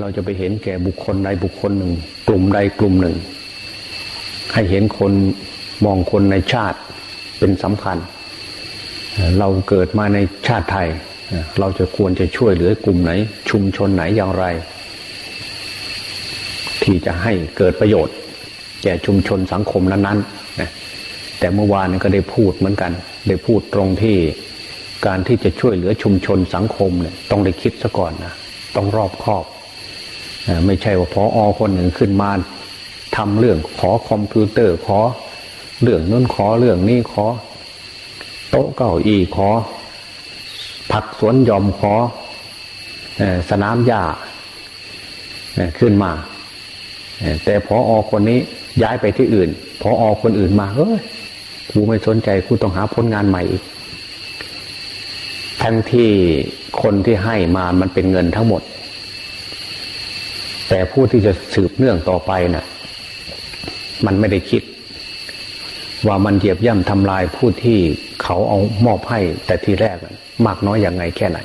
เราจะไปเห็นแก่บุคคลใดบุคคลหนึ่ง กลุ่มใดกลุ่มหนึ่ง ให้เห็นคนมองคนในชาติเป็นสำคัญ เราเกิดมาในชาติไทย เราจะควรจะช่วยเหลือกลุ่มไหน ชุมชนไหนอย่างไร ที่จะให้เกิดประโยชน์ แก่ชุมชนสังคมนั้นๆแต่เมื่อวานก็ได้พูดเหมือนกัน ได้พูดตรงที่การที่จะช่วยเหลือชุมชนสังคมเนี่ยต้องได้คิดซะก่อนนะต้องรอบคอบ ไม่ใช่ว่าพออคนหนึ่งขึ้นมาทำเรื่องขอคอมพิวเตอร์ขอ เรื่องนู้นขอเรื่องนี้ขอ โต๊ะเก้าอี้ขอ ผักสวนยอมขอสนามหญ้าขึ้นมา แต่พออคนนี้ย้ายไปที่อื่นพออคนอื่นมาเฮ้ยกูไม่สนใจกูต้องหาผลงานใหม่อีกทั้งที่คนที่ให้มามันเป็นเงินทั้งหมด แต่ผู้ที่จะสืบเนื่องต่อไปนะ่ะ มันไม่ได้คิด ว่ามันเหยียบย่ำทำลายผู้ที่เขาเอามอบให้ แต่ทีแรกมากน้อยอย่างไงแค่ไหน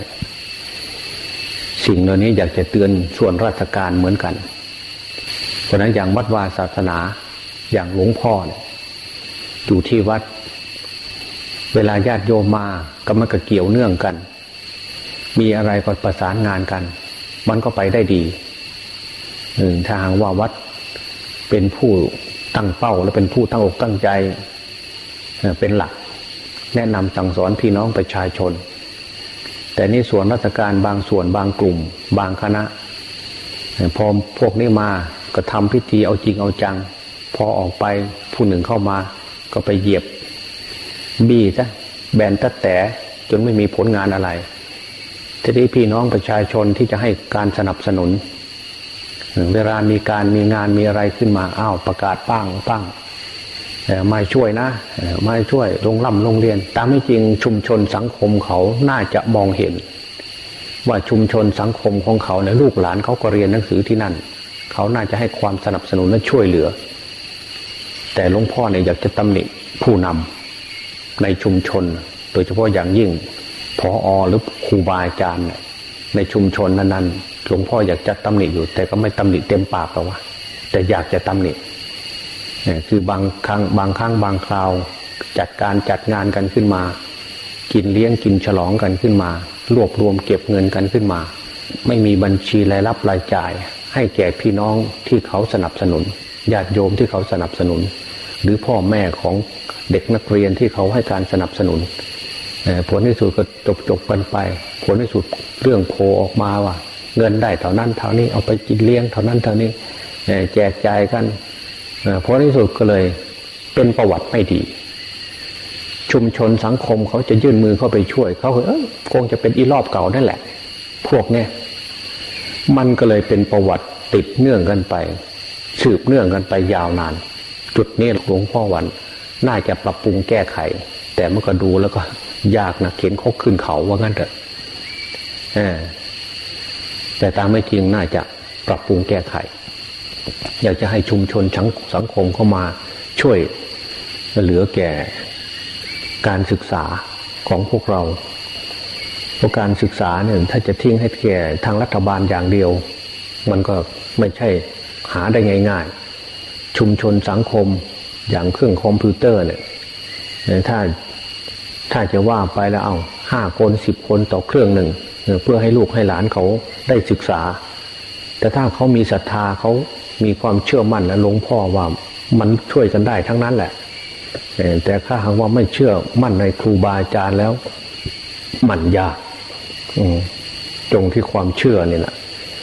สิ่งเหล่านี้อยากจะเตือนส่วนราชการเหมือนกัน เพราะนั้นอย่างวัดวาศาสนาอย่างหลวงพ่อเนี่ยอยู่ที่วัด เวลาญาติโยมมาก็มันก็เกี่ยวเนื่องกัน มีอะไรก็ประสานงานกัน มันก็ไปได้ดี หนึ่งทางว่าวัดเป็นผู้ตั้งเป้า และเป็นผู้ตั้งอกตั้งใจเป็นหลัก แนะนำสั่งสอนพี่น้องประชาชน แต่นี่ส่วนราชการบางส่วนบางกลุ่ม บางคณะ พอพวกนี้มาก็ทำพิธีเอาจริงเอาจัง พอออกไปผู้หนึ่งเข้ามา ก็ไปเหยียบ บี้ซะแบนตัดแต่จนไม่มีผลงานอะไรทีนี้พี่น้องประชาชนที่จะให้การสนับสนุน เวลามีการมีงานมีอะไรขึ้นมาอ้าวประกาศปั้งปั้งมาช่วยนะมาช่วยโรงล่ำโรงเรียน ตามไม่จริงชุมชนสังคมเขาน่าจะมองเห็น ว่าชุมชนสังคมของเขาเนี่ยลูกหลานเขาก็เรียนหนังสือที่นั่น เขาน่าจะให้ความสนับสนุนและช่วยเหลือ แต่หลวงพ่อเนี่ยอยากจะตำหนิผู้นำในชุมชน โดยเฉพาะอย่างยิ่งพออหรือครูบาอาจารย์ในชุมชนนั้นๆ หลวงพ่ออยากจะตำหนิอยู่ แต่ก็ไม่ตำหนิเต็มปากหรอกว่าแต่อยากจะตำหนิเนี่ยคือบางครั้งบางครั้งบางคราว จัดการจัดงานกันขึ้นมา กินเลี้ยงกินฉลองกันขึ้นมา รวบรวมเก็บเงินกันขึ้นมา ไม่มีบัญชีรายรับรายจ่าย ให้แก่พี่น้องที่เขาสนับสนุนญาติโยมที่เขาสนับสนุน หรือพ่อแม่ของเด็กนักเรียนที่เขาให้การสนับสนุนผลที่สุดก็จบจบกันไป ผลที่สุดเรื่องโผลออกมาว่า เงินได้เท่านั้นเท่านี้เอาไปกินเลี้ยงเท่านั้นเท่านี้แจกจ่ายกันผลที่สุดก็เลยเป็นประวัติไม่ดี ชุมชนสังคมเขาจะยื่นมือเข้าไปช่วยเขาเออคงจะเป็นอีรอบเก่านั่นแหละ พวกเนี้ยมันก็เลยเป็นประวัติติดเนื่องกันไป สืบเนื่องกันไปยาวนาน จุดนี้หลวงพ่อวัน น่าจะปรับปรุงแก้ไข แต่เมื่อก็ดูแล้วก็ยากนะเข็นเขาขึ้นเขาว่างั้นเถอะ แต่ตามไม่จริงน่าจะปรับปรุงแก้ไข อยากจะให้ชุมชนสังคมเข้ามาช่วยเหลือแก่การศึกษาของพวกเราเพราะการศึกษาเนี่ยถ้าจะทิ้งให้แก่ทางรัฐบาลอย่างเดียว มันก็ไม่ใช่หาได้ง่าย ๆ ชุมชนสังคมอย่างเครื่องคอมพิวเตอร์เนี่ยถ้าถ้าจะว่าไปแล้วเอาห้าคนสิบคนต่อเครื่องหนึ่ง เพื่อให้ลูกให้หลานเขาได้ศึกษา แต่ถ้าเขามีศรัทธาเขามีความเชื่อมั่นและหลวงพ่อว่ามันช่วยกันได้ทั้งนั้นแหละแต่ถ้าหากว่าไม่เชื่อมั่นในครูบาอาจารย์แล้ว มันยากจงที่ความเชื่อเนี่ยนะ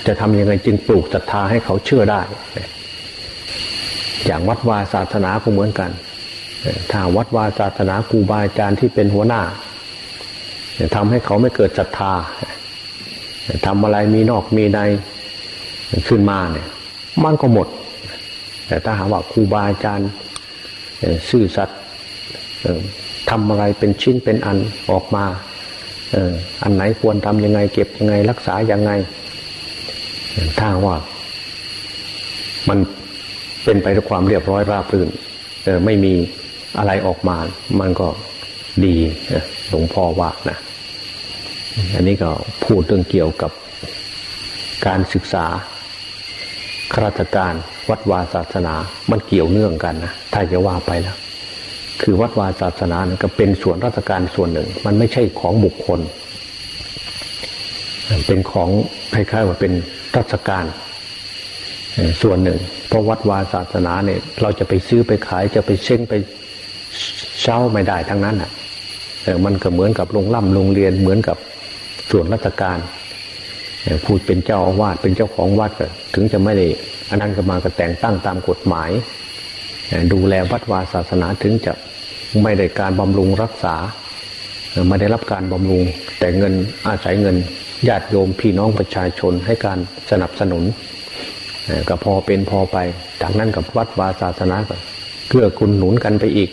จะทำยังไงจึงปลูกศรัทธาให้เขาเชื่อได้ อย่างวัดวาศาสนาก็เหมือนกันถ้าวัดวาศาสนาครูบาอาจารย์ที่เป็นหัวหน้า ทำให้เขาไม่เกิดศรัทธาทำอะไรมีนอกมีในขึ้นมาเนี่ยมันก็หมด แต่ถ้าหากว่าครูบาอาจารย์ซื่อสัตย์ทำอะไรเป็นชิ้นเป็นอันออกมาอันไหนควรทำยังไง เก็บยังไง รักษายังไงถ้าว่ามันเป็นไปด้วยความเรียบร้อยราบรื่นไม่มีอะไรออกมา มันก็ดี หลวงพ่อว่านะอันนี้ก็พูดเรื่องเกี่ยวกับการศึกษาข้าราชการวัดวาศาสนา มันเกี่ยวเนื่องกันนะถ้าจะว่าไปแล้ว คือวัดวาศาสนาเนี่ยก็เป็นส่วนราชการส่วนหนึ่ง มันไม่ใช่ของบุคคล เป็นของคล้ายๆว่าเป็นราชการส่วนหนึ่ง เพราะวัดวาศาสนาเนี่ย เราจะไปซื้อไปขายจะไปเช่งไปเช่าไม่ได้ทั้งนั้นอะ มันก็เหมือนกับโรงล่ำโรงเรียนเหมือนกับส่วนราชการพูดเป็นเจ้าอาวาสเป็นเจ้าของวัดก็ถึงจะไม่ได้อันนั้นก็มาก็แต่งตั้งตามกฎหมาย ดูแลวัดวาศาสนาถึงจะไม่ได้การบำรุงรักษาไม่ได้รับการบำรุง แต่เงินอาศัยเงินญาติโยมพี่น้องประชาชนให้การสนับสนุนก็พอเป็นพอไป จากนั้นกับวัดวาศาสนาก็เกื้อกูลหนุนกันไปอีก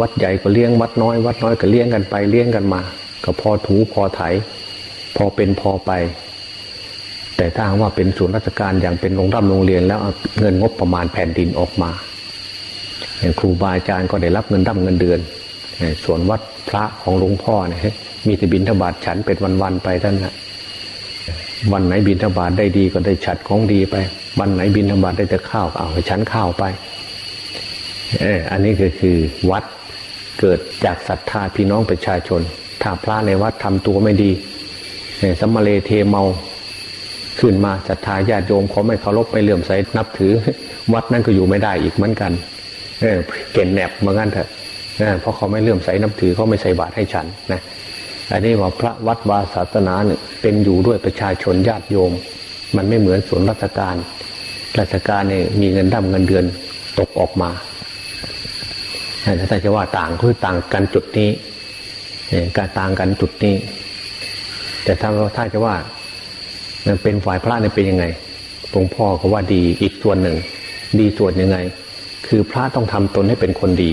วัดใหญ่ก็เลี้ยงวัดน้อย วัดน้อยก็เลี้ยงกันไปเลี้ยงกันมา ก็พอถูพอไถ พอเป็นพอไป แต่ถ้าว่าเป็นส่วนราชการอย่างเป็นโรงร่ำโรงเรียนแล้วเงินงบประมาณแผ่นดินออกมาอย่างครูบาอาจารย์ก็ได้รับเงินร่ำเงินเดือน ส่วนวัดพระของหลวงพ่อเนี่ยมีแต่บินทบาทฉันเป็นวันๆไปท่านนะวันไหนบินทบาทได้ดีก็ได้ฉัดของดีไป วันไหนบินทบาทได้แต่ข้าวเอาไปฉันข้าวไปเอออันนี้ก็คือวัด เกิดจากศรัทธาพี่น้องประชาชน ถ้าพระในวัดทำตัวไม่ดีสัมมาเลเทเมาขึ้นมาศรัทธาญาติโยมเขาไม่เคารพไม่เลื่อมใสนับถือ วัดนั้นก็อยู่ไม่ได้อีกเหมือนกันเออเก่นแหนบเหมือนกันเถอะเพราะเขาไม่เลื่อมใสนับถือเขาไม่ใส่บาตรให้ฉันนะอันนี้ว่าพระวัดวาศาสนาเนี่ยเป็นอยู่ด้วยประชาชนญาติโยม มันไม่เหมือนส่วนราชการ ราชการเนี่ยมีเงินดำเงินเดือนตกออกมา ถ้าจะว่าต่างคือต่างกันจุดนี้การต่างกันจุดนี้ แต่ถ้าถ้าจะว่ามันเป็นฝ่ายพระเนี่ยเป็นยังไงหลวงพ่อก็ว่าดีอีกส่วนหนึ่ง ดีส่วนยังไง คือพระต้องทำตนให้เป็นคนดี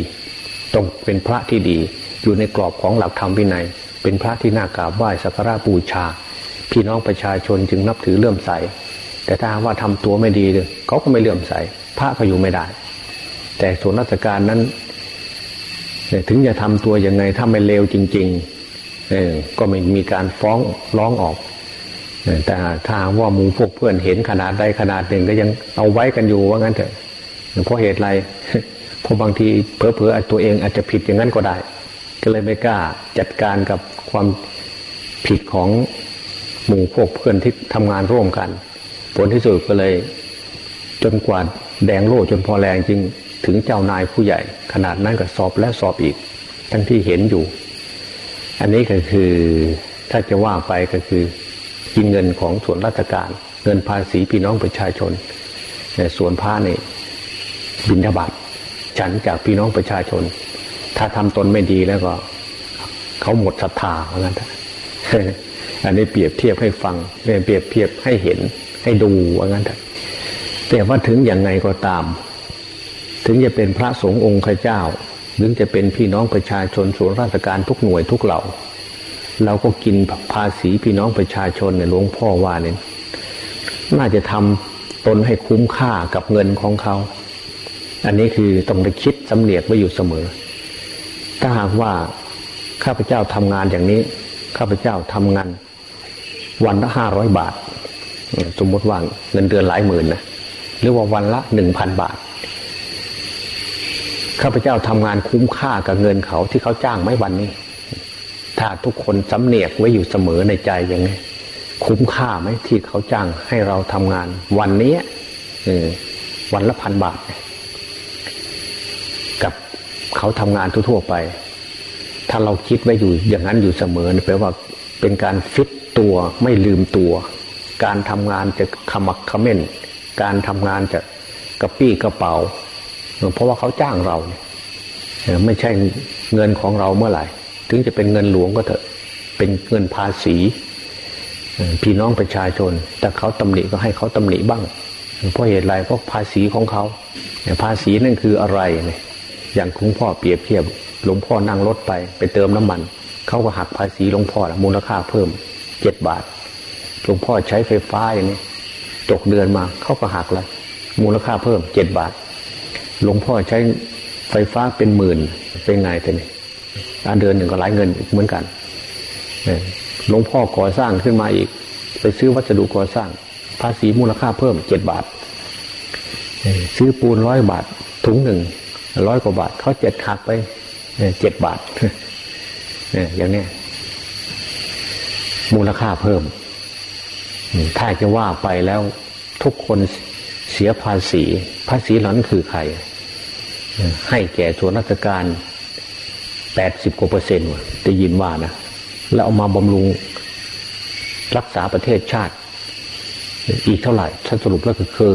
ต้องเป็นพระที่ดี อยู่ในกรอบของหลักธรรมวินัย เป็นพระที่น่ากราบไหว้สักการะบูชา พี่น้องประชาชนจึงนับถือเลื่อมใส แต่ถ้าว่าทำตัวไม่ดีเลยเขาก็ไม่เลื่อมใส พระก็อยู่ไม่ได้ แต่ส่วนราชการนั้น ถึงจะทำตัวยังไงถ้าไม่เลวจริง ๆ ก็ไม่มีการฟ้องร้องออกแต่ถ้าว่ามูพวกเพื่อนเห็นขนาดใดขนาดหนึ่งก็ยังเอาไว้กันอยู่ว่างั้นเถอะเพราะเหตุไรเพราะบางทีเพอเพอตัวเองอาจจะผิดอย่างนั้นก็ได้ ก็เลยไม่กล้าจัดการกับความผิดของหมู่พวกเพื่อนที่ทำงานร่วมกัน ผลที่สุดก็เลย จนกว่าแดงโล่จนพอแรงจริง ถึงเจ้านายผู้ใหญ่ ขนาดนั้นก็สอบและสอบอีก ทั้งที่เห็นอยู่ อันนี้ก็คือถ้าจะว่าไปก็คือกินเงินของส่วนราชการ เงินภาษีพี่น้องประชาชนส่วนผ้าเนี่บินทบาทฉันจากพี่น้องประชาชน ถ้าทำตนไม่ดีแล้วก็ เขาหมดศรัทธาเหมือนกันอันนี้เปรียบเทียบให้ฟังเปรียบเทียบให้เห็นให้ดูว่างั้นแต่ว่าถึงอย่างไงก็ตาม ถึงจะเป็นพระสงฆ์องค์ข้าเจ้า ถึงจะเป็นพี่น้องประชาชนส่วนราชการทุกหน่วยทุกเหล่า เราก็กินภาษีพี่น้องประชาชนเนี่ยหลวงพ่อว่าเนี่ยน่าจะทำตนให้คุ้มค่ากับเงินของเขา อันนี้คือต้องได้คิดสำเนียกไว้อยู่เสมอ ถ้าหากว่าข้าพเจ้าทำงานอย่างนี้ ข้าพเจ้าทำงาน วันละห้าร้อยบาท สมมติว่าเงินเดือนหลายหมื่นนะหรือว่าวันละหนึ่งพันบาท ข้าพเจ้าทำงานคุ้มค่ากับเงินเขาที่เขาจ้างไหมวันนี้ ถ้าทุกคนสำเนียกไว้อยู่เสมอในใจอย่างไงคุ้มค่าไหมที่เขาจ้างให้เราทำงาน วันนี้วันละพันบาท กับเขาทำงานทั่วๆไป ถ้าเราคิดไว้อยู่อย่างนั้นอยู่เสมอแปลว่าเป็นการฟิตตัวไม่ลืมตัว การทำงานจะขมักขม้นการทำงานจะกระปี้กระเป๋า เพราะว่าเขาจ้างเราไม่ใช่เงินของเราเมื่อไหร่ ถึงจะเป็นเงินหลวงก็เถอะ เป็นเงินภาษีพี่น้องประชาชน แต่เขาตำหนิก็ให้เขาตำหนิบ้าง เพราะเหตุไรเพราะภาษีของเขาภาษีนั่นคืออะไรเนี่ยอย่างคุณพ่อเปรียบเทียบหลวงพ่อนั่งรถไป ไปเติมน้ำมัน เขาก็หักภาษีหลวงพ่อมูลค่าเพิ่มเจ็ดบาทหลวงพ่อใช้ไฟฟ้าอย่างนี้ตกเดือนมาเขาก็หักละมูลค่าเพิ่มเจ็ดบาท หลวงพ่อใช้ไฟฟ้าเป็นหมื่นเป็นไงแต่นี่การเดือนหนึ่งก็หลายเงินเหมือนกันหลวงพ่อก่อสร้างขึ้นมาอีก ไปซื้อวัสดุก่อสร้าง ภาษีมูลค่าเพิ่มเจ็ดบาท ซื้อปูนร้อยบาท ถุงหนึ่งร้อยกว่าบาทเขาเจ็ดหักไปเจ็ดบาทอย่างนี้มูลค่าเพิ่ม ถ้าจะว่าไปแล้วทุกคน เสียภาษีภาษีหลันคือใคร ให้แก่ส่วนราชการแปดสิบกว่าเปอร์เซ็นต์ได้ยินว่านะแล้วเอามาบำรุงรักษาประเทศชาติ อีกเท่าไหร่ถ้าสรุปแล้วก็คือ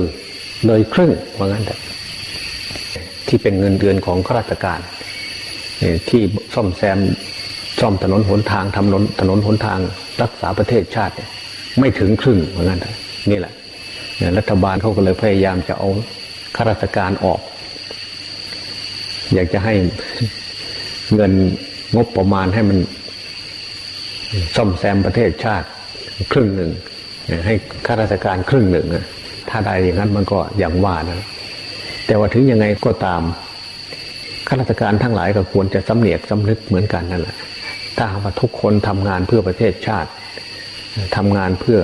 เลยครึ่งว่างั้นแต่ที่เป็นเงินเดือนของข้าราชการที่ซ่อมแซมซ่อมถนนหนทางทำถนนถนนหนทาง รักษาประเทศชาติ ไม่ถึงครึ่งเหมือนกันนี่แหละ รัฐบาลเขาก็เลยพยายามจะเอาข้าราชการออก อยากจะให้เงินงบประมาณให้มันซ่อมแซมประเทศชาติครึ่งหนึ่งให้ข้าราชการครึ่งหนึ่งถ้าได้อย่างนั้นมันก็อย่างว่านะแต่ว่าถึงยังไงก็ตามข้าราชการทั้งหลายก็ควรจะสำเนียกสำนึกเหมือนกันนั่นแหละถ้าว่าทุกคนทำงานเพื่อประเทศชาติทำงานเพื่อ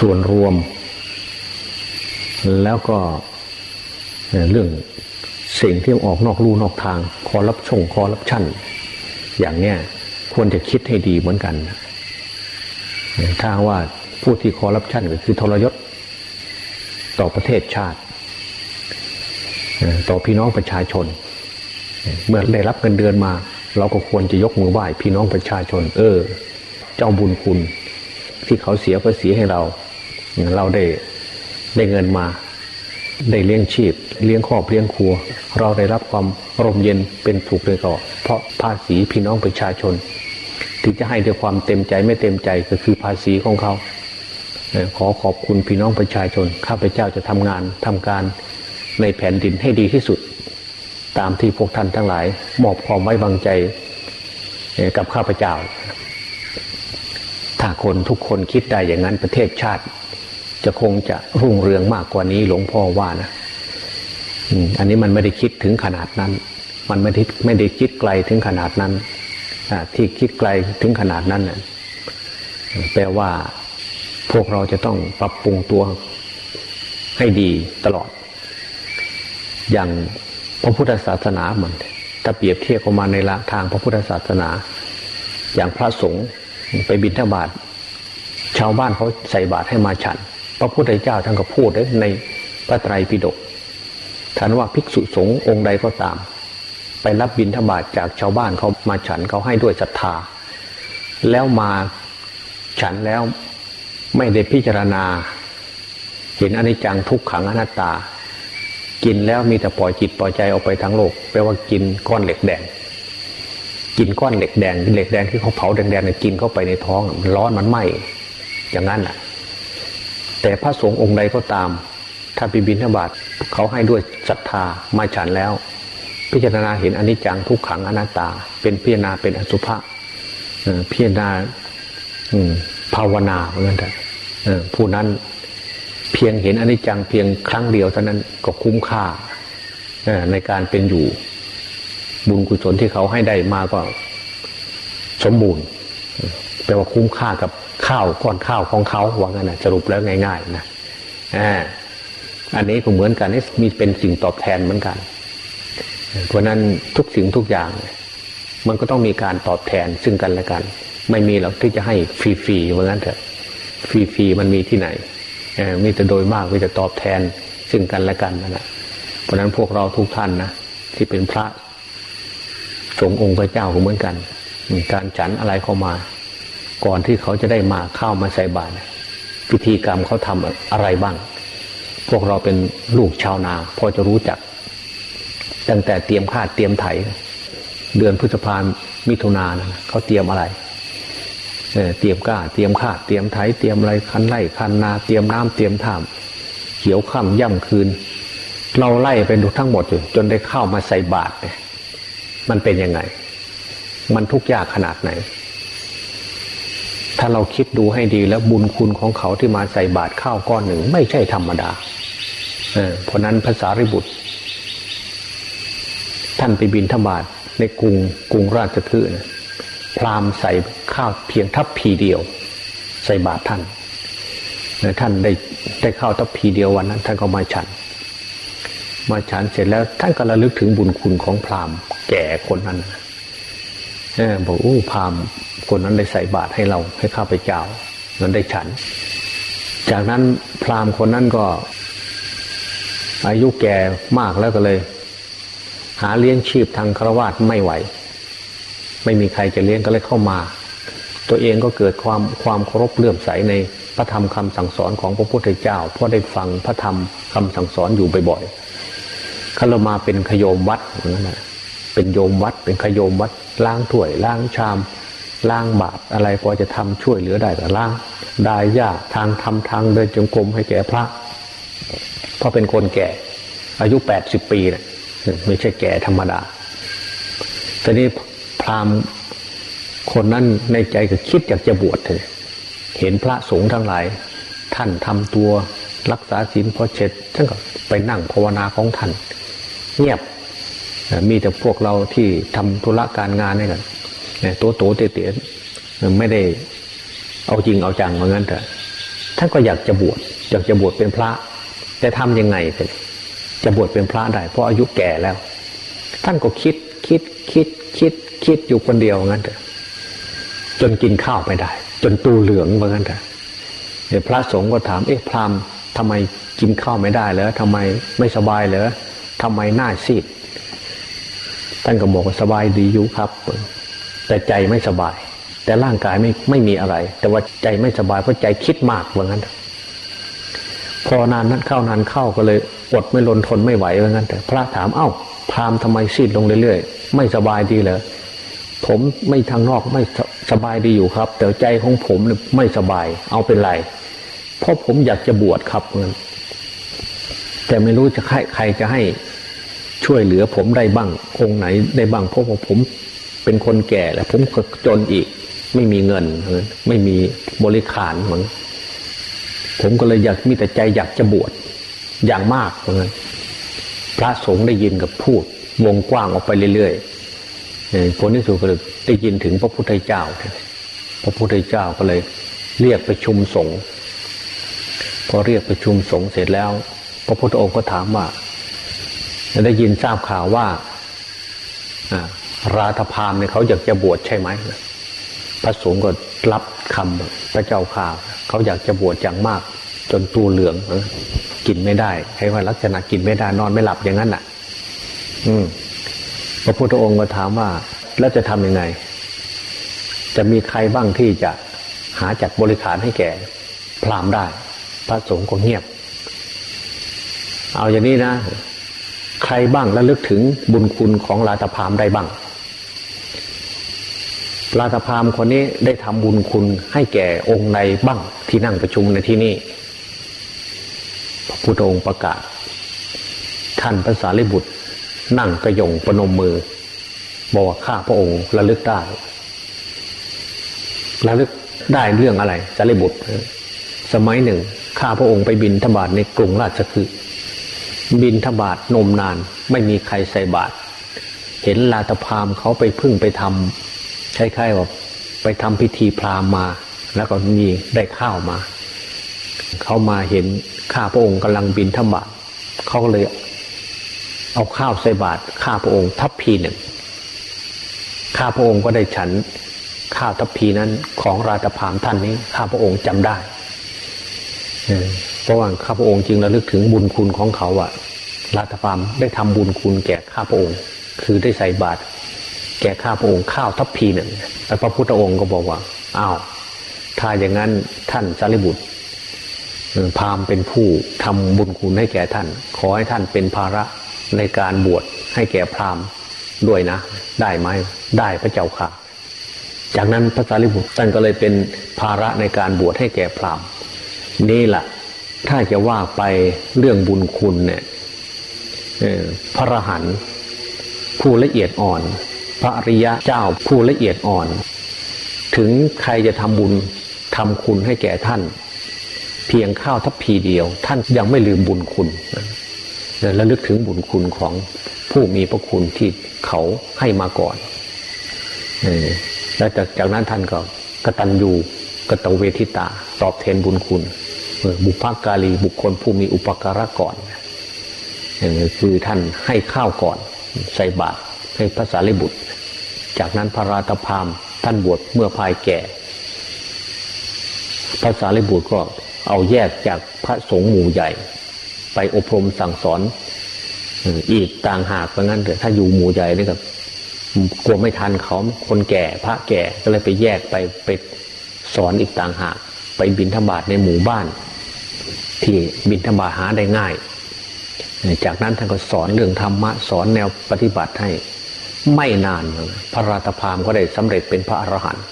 ส่วนรวม แล้วก็เรื่องสิ่งที่ออกนอกลู่นอกทาง คอรับชงคอรับชั่น อย่างเนี้ยควรจะคิดให้ดีเหมือนกัน ถ้าว่าผู้ที่คอรับชั่นก็คือทรยศ ต่อประเทศชาติ ต่อพี่น้องประชาชน เมื่อได้รับเงินเดือนมา เราก็ควรจะยกมือไหว้พี่น้องประชาชน เออ เจ้าบุญคุณ ที่เขาเสียภาษีให้เรา เราได้ได้เงินมา ได้เลี้ยงชีพ เลี้ยงครอบเลี้ยงครัว เราได้รับความร่มเย็นเป็นถูกเลยก็เพราะภาษีพี่น้องประชาชนถึงจะให้ด้วยความเต็มใจไม่เต็มใจก็คือภาษีของเขาขอขอบคุณพี่น้องประชาชน ข้าพเจ้าจะทำงานทำการในแผ่นดินให้ดีที่สุด ตามที่พวกท่านทั้งหลาย มอบความไว้วางใจ กับข้าพเจ้า ถ้าคนทุกคนคิดได้อย่างนั้นประเทศชาติ จะคงจะรุ่งเรืองมากกว่านี้หลวงพ่อว่านะอันนี้มันไม่ได้คิดถึงขนาดนั้น มันไม่ได้ไม่ได้คิดไกลถึงขนาดนั้นที่คิดไกลถึงขนาดนั้นน่แปลว่าพวกเราจะต้องปรับปรุงตัวให้ดีตลอด อย่างพระพุทธศาสนาเหมือนถ้าเปรียบเทียบออกมาในละทางพระพุทธศาสนา อย่างพระสงฆ์ ไปบิณฑบาตชาวบ้านเขาใส่บาตรให้มาฉัน พระพุทธเจ้าท่านก็พูดในพระไตรปิฎกท่านว่าภิกษุสงฆ์องค์ใดก็ตาม ไปรับบิณฑบาตจากชาวบ้านเขามาฉันเขาให้ด้วยศรัทธา แล้วมาฉันแล้วไม่ได้พิจารณา เห็นอนิจจังทุกขังอนัตตา กินแล้วมีแต่ปล่อยจิตปล่อยใจออกไปทั้งโลกแปลว่ากินก้อนเหล็กแดง กินก้อนเหล็กแดงเหล็กแดงที่เขาเผาแดงๆเนี่ยกินเข้าไปในท้องร้อนมันไหมอย่างนั้นแหละแต่พระสงฆ์องค์ใดก็ตาม ถ้าไปบิณฑบาตเขาให้ด้วยศรัทธามาฉันแล้ว พิจารณาเห็นอนิจจังทุกขังอนัตตา เป็นพิจารณาเป็นอสุภะพิจารณาภาวนาเหมือนกันแต่ผู้นั้นเพียงเห็นอนิจจังเพียงครั้งเดียวเท่านั้นก็คุ้มค่าในการเป็นอยู่ บุญกุศลที่เขาให้ได้มาก็ สมบูรณ์แปลว่าคุ้มค่ากับข้าวก้อนข้าวของเขาว่างั้นนะสรุปแล้วง่าย ๆ นะอ่าอันนี้ก็เหมือนกันนี่มีเป็นสิ่งตอบแทนเหมือนกัน เพราะนั้นทุกสิ่งทุกอย่าง มันก็ต้องมีการตอบแทนซึ่งกันและกัน ไม่มีหรอกที่จะให้ฟรีๆว่างั้นเถอะฟรีๆมันมีที่ไหนมีแต่โดยมากมีแต่ตอบแทนซึ่งกันและกันนั่นแหละเพราะนั้นพวกเราทุกท่านนะที่เป็นพระ สงฆ์องค์พระเจ้าก็เหมือนกันการฉันอะไรเข้ามา ก่อนที่เขาจะได้มาเข้ามาใส่บาตรพิธีกรรมเขาทำอะไรบ้าง พวกเราเป็นลูกชาวนา พอจะรู้จัก ตั้งแต่เตรียมข้าเตรียมไถ เดือนพฤษภามิถุนานเขาเตรียมอะไรเตรียมก้าเตรียมข้าเตรียมไถเตรียมอะไรคันไล่คันนา เตรียมน้ำเตรียมท่ามเขียวค่ำย่ำคืน เราไล่ไปดูทั้งหมดอยู่จนได้เข้ามาใส่บาตรเนี่ย มันเป็นยังไง มันทุกข์ยากขนาดไหน ถ้าเราคิดดูให้ดีแล้วบุญคุณของเขาที่มาใส่บาตรข้าวก้อนหนึ่ง ไม่ใช่ธรรมดาเพราะนั้นภาษาริบุตร ท่านไปบินธบาตในกรุงกรุงราชคฤห์พราหมณ์ใส่ข้าวเพียงทัพพีเดียว ใส่บาตรท่านท่านได้ได้ข้าวทัพพีเดียววันนั้น ท่านก็มาฉัน มาฉันเสร็จแล้วท่านก็ระลึกถึงบุญคุณของพราหมณ์ แก่คนนั้นเออบอกอู้พราหมณ์คนนั้นได้ใส่บาตรให้เราให้ข้าไปเจ้านั้นได้ฉัน จากนั้นพราหมณ์คนนั้นก็ อายุแก่มากแล้วก็เลย หาเลี้ยงชีพทางครวาสไม่ไหว ไม่มีใครจะเลี้ยงก็เลยเข้ามา ตัวเองก็เกิดความความเคารพเลื่อมใสในพระธรรมคำสั่งสอนของพระพุทธเจ้าเพราะได้ฟังพระธรรมคำสั่งสอนอยู่บ่อยๆเขาเรามาเป็นขโยมวัดนั่นแหละ เป็นโยมวัด เป็นขยมวัดล้างถ้วยล้างชามล้างบาตรอะไรพอจะทำช่วยเหลือได้แต่ล้างได้ยากทางทำทางเดินจงกรมให้แก่พระ เพราะเป็นคนแก่ อายุแปดสิบปีเนะี่ยไม่ใช่แก่ธรรมดาแต่นี้พราหมณ์คนนั้นในใจก็คิดอยากจะบวชเลยเห็นพระสงฆ์ทั้งหลาย ท่านทำตัวรักษาศีลพอเช็ดท่านก็ไปนั่งภาวนาของท่าน เงียบ มีแต่พวกเราที่ทำธุระการงานนี่กันตัวโตเตี๋ยไม่ได้เอาจริงเอาจังเหมือนกันแต่ท่านก็อยากจะบวชอยากจะบวชเป็นพระ แต่ทำยังไงจะบวชเป็นพระได้ เพราะอายุแก่แล้ว ท่านก็คิดคิดคิดคิดคิดอยู่คนเดียวงั้นเถอะจนกินข้าวไม่ได้ จนตูเหลืองเหมือนกันเถอะพระสงฆ์ก็ถามเอ๊ะพราหมณ์ทำไมกินข้าวไม่ได้เหรอทำไมไม่สบายเหรอทำไมหน้าซีด ท่านก็บอกว่าสบายดีอยู่ครับ แต่ใจไม่สบาย แต่ร่างกายไม่ไม่มีอะไร แต่ว่าใจไม่สบายเพราะใจคิดมากเหมือนกันพอนานนั้นเข้านานเข้าก็เลยอดไม่ลนทนไม่ไหวเหมือนกันแต่พระถามเอ้าพรามณ์ทำไมซีดลงเรื่อยๆไม่สบายดีเหรอผมไม่ทางนอกไม่สบายดีอยู่ครับ แต่ใจของผมไม่สบาย เอาเป็นไร เพราะผมอยากจะบวชครับเงินแต่ไม่รู้จะใครใครจะให้ ช่วยเหลือผมได้บ้าง องค์ไหนได้บ้างเพราะว่าผมเป็นคนแก่แล้วผมก็จนอีก ไม่มีเงิน ไม่มีบริขารเหมือนผมก็เลยอยากมีแต่ใจอยากจะบวชอย่างมากเหมือนพระสงฆ์ได้ยินกับพูด วงกว้างออกไปเรื่อยๆผลที่สุดก็เลยได้ยินถึงพระพุทธเจ้า พระพุทธเจ้าก็เลย เรียกประชุมสงฆ์พอเรียกประชุมสงฆ์เสร็จแล้ว พระพุทธองค์ก็ถามว่า ได้ยินทราบข่าวว่าราธพามเนี่ยเขาอยากจะบวชใช่ไหมพระสงฆ์ก็รับคำพระเจ้าข่าวเขาอยากจะบวชอย่างมาก จนตัวเหลืองกินไม่ได้ให้ว่าลักษณะกินไม่ได้นอนไม่หลับอย่างนั้นน่ะ อืมพระพุทธองค์ก็ถามว่า แล้วจะทำยังไง จะมีใครบ้างที่จะหาจัดบริขารให้แก่ พรามได้ พระสงฆ์ก็เงียบ เอาอย่างนี้นะ ใครบ้างและลึกถึงบุญคุณของลาตพามได้บ้าง ลาตพามคนนี้ได้ทำบุญคุณให้แก่องค์ในบ้างที่นั่งประชุมในที่นี้พระพุทธองค์ประกาศ ท่านพระสารีบุตร นั่งกระยงประนมมือ บอกว่าข้าพระองค์ระลึกได้ระลึกได้เรื่องอะไรสารีบุตร สมัยหนึ่งข้าพระองค์ไปบินธบาตในกรุงราชคฤห์ บินทบาทนมนานไม่มีใครใส่บาตรเห็นลาตพามเขาไปพึ่งไปทำคล้ายๆว่าไปทำพิธีพราหมา แล้วก็มีได้ข้าวมา เขามาเห็นข้าพระองค์กำลังบินทบาทเขาก็เลย เอาข้าวใส่บาตรข้าพระองค์ทัพพีหนึ่งข้าพระองค์ก็ได้ฉันข้าวทัพพีนั้นของราตพามท่านนี้ ข้าพระองค์จำได้เพราะว่าข้าพระองค์จึงระลึกถึงบุญคุณของเขาอะ รัฐบาลได้ทำบุญคุณแก่ข้าพระองค์ คือได้ใส่บาตรแก่ข้าพระองค์ข้าวทัพพีหนึ่งแต่พระพุทธองค์ก็บอกว่าอ้าวถ้าอย่างนั้นท่านสารีบุตรพามเป็นผู้ทำบุญคุณให้แก่ท่าน ขอให้ท่านเป็นภาระในการบวชให้แก่พรามด้วยนะ ได้ไหมได้พระเจ้าค่ะ จากนั้นพระสารีบุตรท่านก็เลยเป็นภาระในการบวชให้แก่พรามนี่แหละถ้าจะว่าไปเรื่องบุญคุณเนี่ย พระหันผู้ละเอียดอ่อน พระอริยะเจ้าผู้ละเอียดอ่อน ถึงใครจะทำบุญทำคุณให้แก่ท่าน เพียงข้าวทัพพีเดียว ท่านยังไม่ลืมบุญคุณและลึกถึงบุญคุณของผู้มีพระคุณที่เขาให้มาก่อนแล้วจากจากนั้นท่านก็กตัญญูกตเวทิตา ตอบแทนบุญคุณบุพการีบุคคลผู้มีอุปการะก่อน คือท่านให้ข้าวก่อนใส่บาตรให้พระสารีบุตร จากนั้นพระราตพามท่านบวชเมื่อภายแก่ พระสารีบุตรก็เอาแยกจากพระสงฆ์หมู่ใหญ่ ไปอบรมสั่งสอน อีกต่างหากเพราะงั้นเถอะถ้าอยู่หมู่ใหญ่นี่กับกลัวไม่ทันเขาคนแก่พระแก่ก็เลยไปแยกไปไปสอนอีกต่างหาก ไปบินธบาตในหมู่บ้าน ที่บินธบาตหาได้ง่าย จากนั้นท่านก็สอนเรื่องธรรมะสอนแนวปฏิบัติให้ไม่นานพระราตพามก็ได้สำเร็จเป็นพระอรหันต์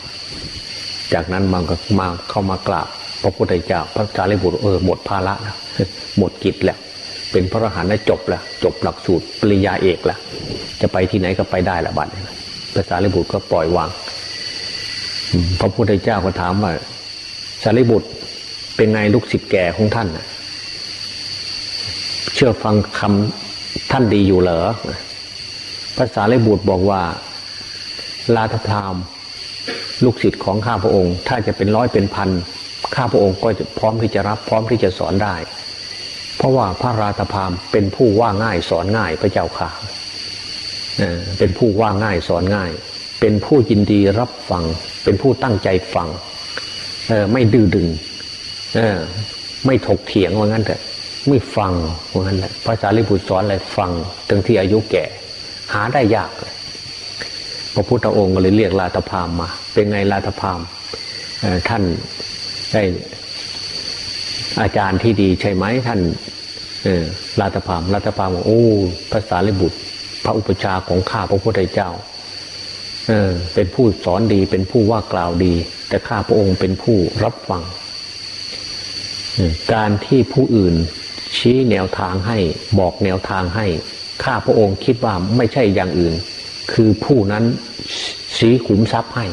จากนั้นมันก็มาเข้ามากราบพระพุทธเจ้าพระสารีบุตรเออหมดภาระแล้วหมดกิจแล้วเป็นพระอรหันต์แล้วจบแล้วจบหลักสูตรปริญญาเอกแล้วจะไปที่ไหนก็ไปได้ละบัดพระสารีบุตรก็ปล่อยวางพระพุทธเจ้าก็ถามว่าสารีบุตรเป็นไงลูกศิษย์แก่ของท่าน เชื่อฟังคำท่านดีอยู่เหรอพระสารีบุตรบอกว่า ลาทพรามลูกศิษย์ของข้าพระองค์ ถ้าจะเป็นร้อยเป็นพันข้าพระองค์ก็จะพร้อมที่จะรับพร้อมที่จะสอนได้ เพราะว่าพระราตพามเป็นผู้ว่าง่ายสอนง่ายพระเจ้าข่าเป็นผู้ว่าง่ายสอนง่าย เป็นผู้ยินดีรับฟัง เป็นผู้ตั้งใจฟังไม่ดื้อดึงไม่ถกเถียงว่างั้นเถอะ ไม่ฟังว่างั้นแหละพระสารีบุตรสอนอะไรฟังถึงที่อายุแก่ หาได้ยากเลยพระพุทธองค์ก็เลยเรียกลาตพามมา เป็นไงลาตพามท่านได้อาจารย์ที่ดีใช่ไหมท่านลาตพามลาตพามบอกโอ้ภาษาลิบุตร พระอุปชาของข้าพระพุทธเจ้าเออเป็นผู้สอนดีเป็นผู้ว่ากล่าวดี แต่ข้าพระองค์เป็นผู้รับฟัง การที่ผู้อื่น ชี้แนวทางให้บอกแนวทางให้ ข้าพระองค์คิดว่าไม่ใช่อย่างอื่น คือผู้นั้นชี้ขุมทรัพย์ให้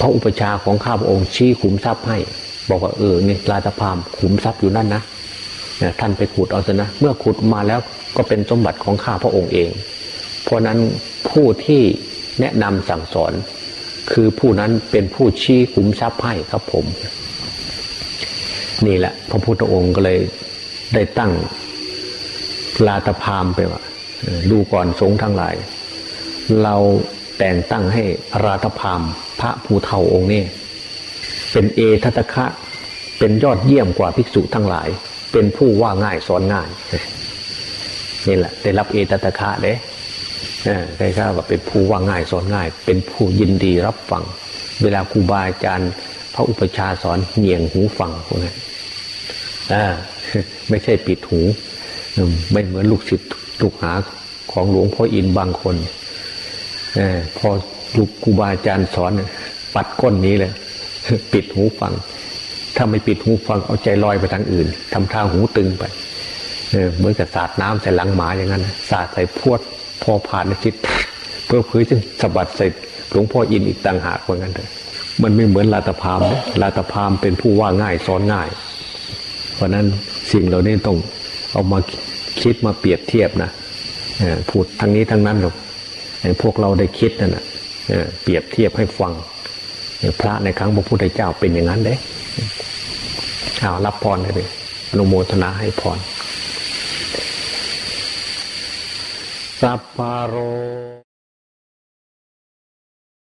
พระอุปชาของข้าพระองค์ชี้ขุมทรัพย์ให้ บอกว่าเออนี่ลาตพามขุมทรัพย์อยู่นั่นนะท่านไปขุดเอาซะนะเมื่อขุดมาแล้วก็เป็นสมบัติของข้าพระองค์เอง เพราะนั้นผู้ที่แนะนำสั่งสอน คือผู้นั้นเป็นผู้ชี้ขุมทรัพย์ให้ครับผม นี่แหละ พระพุทธองค์ก็เลยได้ตั้งลาตพามไปว่าดูก่อนสงทั้งหลาย เราแต่งตั้งให้ราตพามพระภูเทาองค์นี้เป็นเอทัตคะเป็นยอดเยี่ยมกว่าภิกษุทั้งหลาย เป็นผู้ว่าง่ายสอนง่ายนี่แหละ ได้รับเอตัตคะเด้ได้ข่าวว่าเป็นผู้ว่าง่ายสอนง่าย เป็นผู้ยินดีรับฟัง เวลาครูบาอาจารย์ พระอุปชาสอนเหนียงหูฟังพวกนั้นไม่ใช่ปิดหู ไม่เหมือนลูกศิษย์ลูกหาของหลวงพ่ออินบางคนอพอลูกครูบาอาจารย์สอนปัดก้นนี้เลยปิดหูฟัง ถ้าไม่ปิดหูฟังเอาใจลอยไปทางอื่นทำท่าหูตึงไปเหมือนกับสาดน้ำใส่หลังหมาอย่างนั้นสาดใส่พวด พอผ่านในจิตเพื่อเพื่อจะสะบัดใส่หลวงพ่ออินอีกต่างหากเหมือนกันเลย มันไม่เหมือนลาตพามลาตพามเป็นผู้ว่าง่ายสอนง่าย เพราะนั้นสิ่งเหล่านี้ต้องเอามาคิดมาเปรียบเทียบนะพูดทั้งนี้ทั้งนั้นหรอกพวกเราได้คิดนั่นแหะเปรียบเทียบให้ฟังพระในครั้งพระพุทธเจ้าเป็นอย่างนั้นเด้เอารับพรเลยอนุโมทนาให้พรสัพพโร